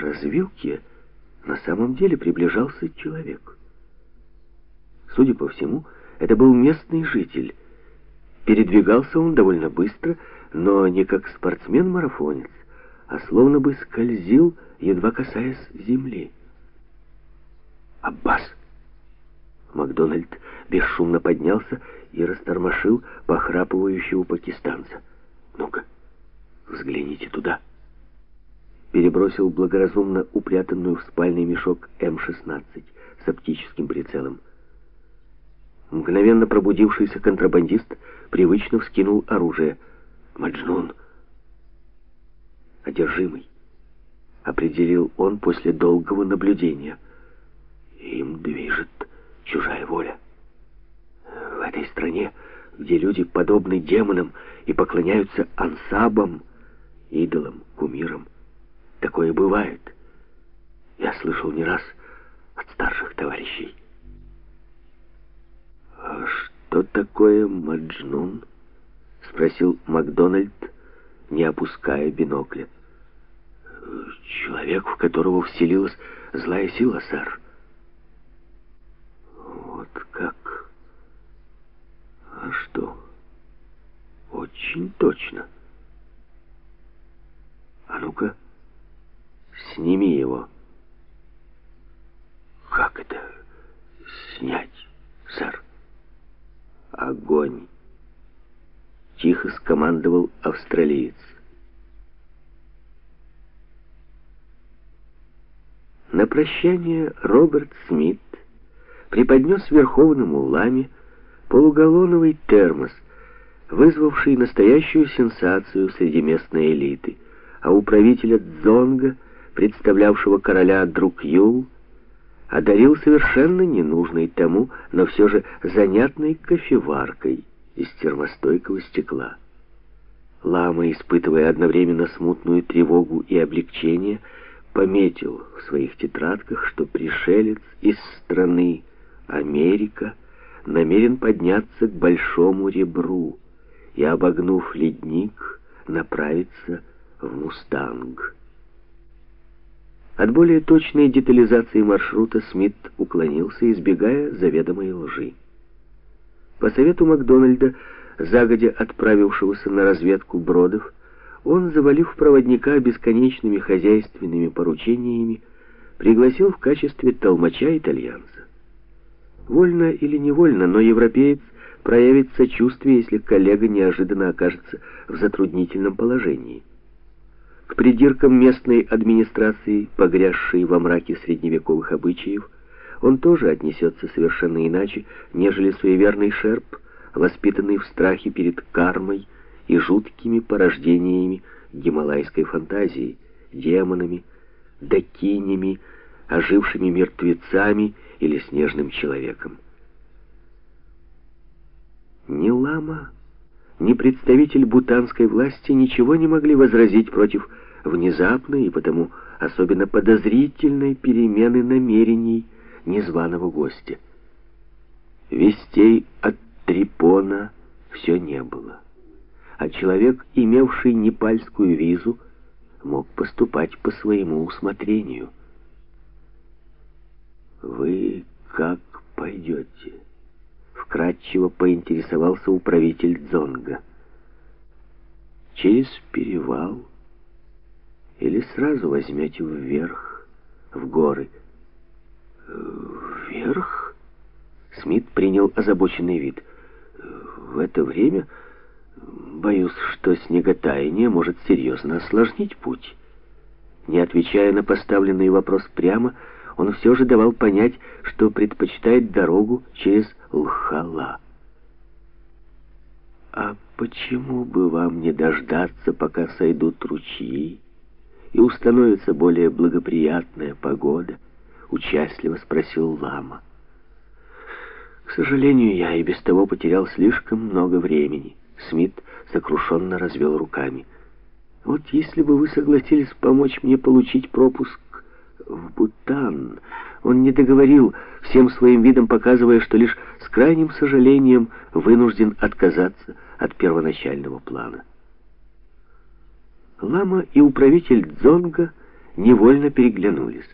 развилке на самом деле приближался человек. Судя по всему, это был местный житель. Передвигался он довольно быстро, но не как спортсмен-марафонец, а словно бы скользил, едва касаясь земли. «Аббас!» Макдональд бесшумно поднялся и растормошил похрапывающего пакистанца. «Ну-ка, взгляните туда!» Перебросил благоразумно упрятанную в спальный мешок М-16 с оптическим прицелом. Мгновенно пробудившийся контрабандист привычно вскинул оружие. «Маджнун!» «Одержимый!» — определил он после долгого наблюдения. «Им движет чужая воля. В этой стране, где люди подобны демонам и поклоняются ансабам, идолам, кумирам, такое бывает. Я слышал не раз от старших товарищей. «А что такое Маджнун?» — спросил Макдональд, не опуская бинокля. «Человек, в которого вселилась злая сила, сэр». «Вот как? А что? Очень точно. А ну-ка, сними его». «Как это снять, сэр?» огонь!» Тихо скомандовал австралиец. На прощание Роберт Смит преподнес Верховному Ламе полугаллоновый термос, вызвавший настоящую сенсацию среди местной элиты, а управителя Дзонга, представлявшего короля Друкюл, одарил совершенно ненужной тому, но все же занятной кофеваркой из термостойкого стекла. Лама, испытывая одновременно смутную тревогу и облегчение, пометил в своих тетрадках, что пришелец из страны Америка намерен подняться к большому ребру и, обогнув ледник, направиться в Мустанг. От более точной детализации маршрута Смит уклонился, избегая заведомой лжи. По совету Макдональда, загодя отправившегося на разведку Бродов, он, завалив проводника бесконечными хозяйственными поручениями, пригласил в качестве толмача итальянца. Вольно или невольно, но европеец проявит сочувствие, если коллега неожиданно окажется в затруднительном положении. К придиркам местной администрации, погрязшей во мраке средневековых обычаев, он тоже отнесется совершенно иначе, нежели суеверный шерп, воспитанный в страхе перед кармой и жуткими порождениями гималайской фантазии, демонами, дакинями, ожившими мертвецами или снежным человеком. Ни лама, ни представитель бутанской власти ничего не могли возразить против внезапной и потому особенно подозрительной перемены намерений незваного гостя. Вестей от Трипона все не было, а человек, имевший непальскую визу, мог поступать по своему усмотрению. «Вы как пойдете?» Вкратчиво поинтересовался управитель Дзонга. «Через перевал? Или сразу возьмете вверх, в горы?» «Вверх?» Смит принял озабоченный вид. «В это время, боюсь, что снеготаяние может серьезно осложнить путь». Не отвечая на поставленный вопрос прямо, он все же давал понять, что предпочитает дорогу через Лхала. «А почему бы вам не дождаться, пока сойдут ручьи и установится более благоприятная погода?» — участливо спросил лама. «К сожалению, я и без того потерял слишком много времени». Смит сокрушенно развел руками. «Вот если бы вы согласились помочь мне получить пропуск в Бутан. Он не договорил, всем своим видом показывая, что лишь с крайним сожалением вынужден отказаться от первоначального плана. Лама и управитель Дзонга невольно переглянулись.